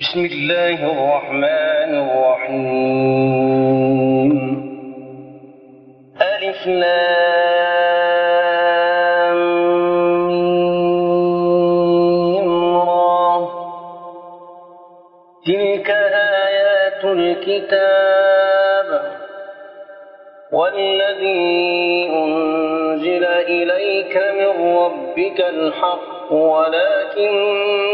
بسم الله الرحمن الرحيم. ألف لام تلك آيات الكتاب والذي أنزل إليك من ربك الحق ولكن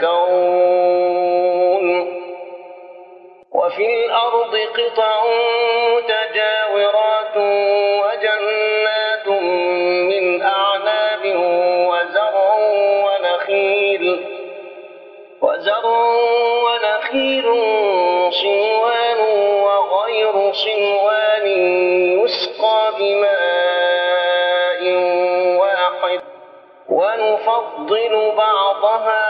يتفكرون. وفي الأرض قطع متجاورات وجنات من أعناب وزرع ونخيل وزرع ونخيل صنوان وغير صنوان يسقى بماء واحد. ونفضل بعضها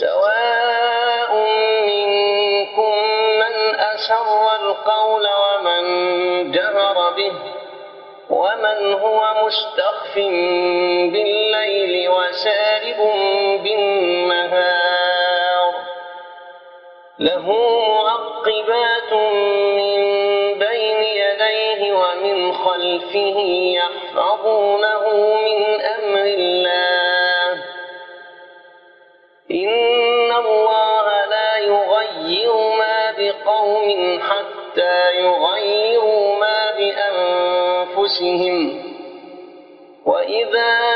سواء منكم من أسر القول ومن جهر به ومن هو مستخف بالليل وسارب بالنهار. له معقبات من بين يديه ومن خلفه يحفظونه من أمر الله. إن الله لا يغير ما بقوم حتى يغيروا ما بأنفسهم. وإذا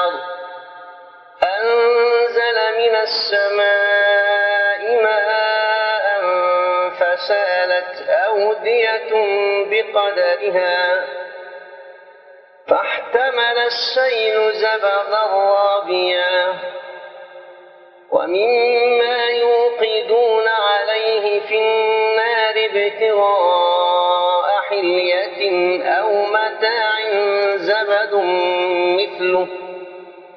من السماء ماء فسألت أودية بقدرها فاحتمل السيل زبغا رابيا ومما يوقدون عليه في النار ابتغاء حلية أو متاع زبد مثله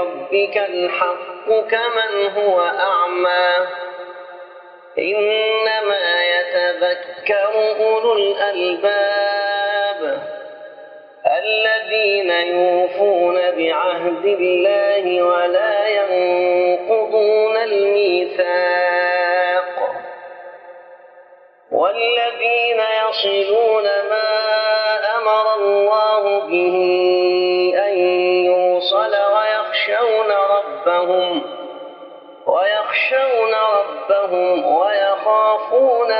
ربك الحق كمن هو أعمى. إنما يتذكر أولو الألباب الذين يوفون بعهد الله ولا ينقضون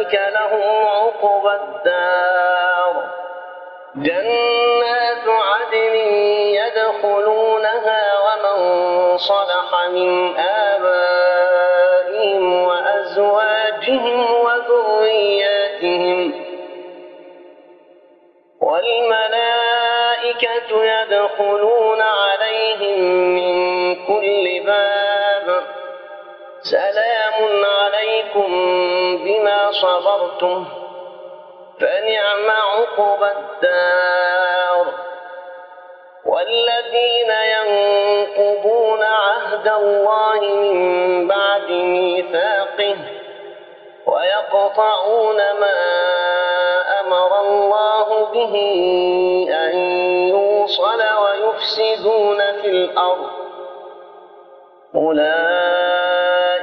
لهم عقبى الدار. جنات عدن يدخلونها ومن صلح من آبائهم وأزواجهم وذرياتهم. والملائكة يدخلون عليهم من كل باب. سلام عليكم بما صبرتم فنعم عقبى الدار. والذين ينقضون عهد الله من بعد ميثاقه ويقطعون ما أمر الله به أن يوصل ويفسدون في الأرض. أولئك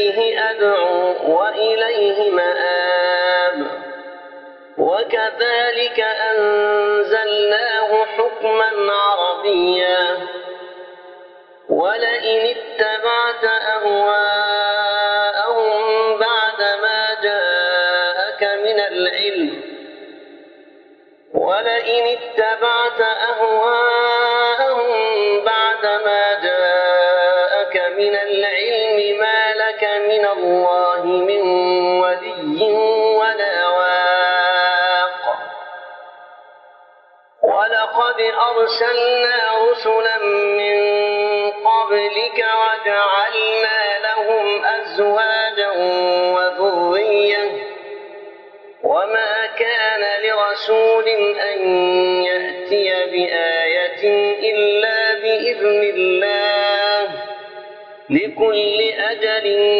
إليه أدعو وإليه مآب. وكذلك أنزلناه حكما عربيا. ولئن اتبعت أهواءهم بعد ما جاءك من العلم. ولئن اتبعت أهواءهم بعد ما الله من ولي ولا واق. ولقد أرسلنا رسلا من قبلك وجعلنا لهم أزواجا وذرية. وما كان لرسول أن يأتي بآية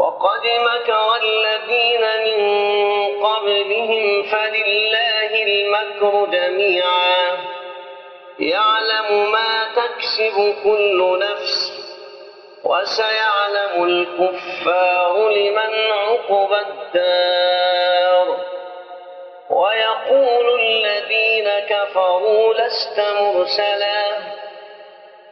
وقد مكر الذين من قبلهم فلله المكر جميعا. يعلم ما تكسب كل نفس وسيعلم الكفار لمن عقب الدار. ويقول الذين كفروا لست مرسلا.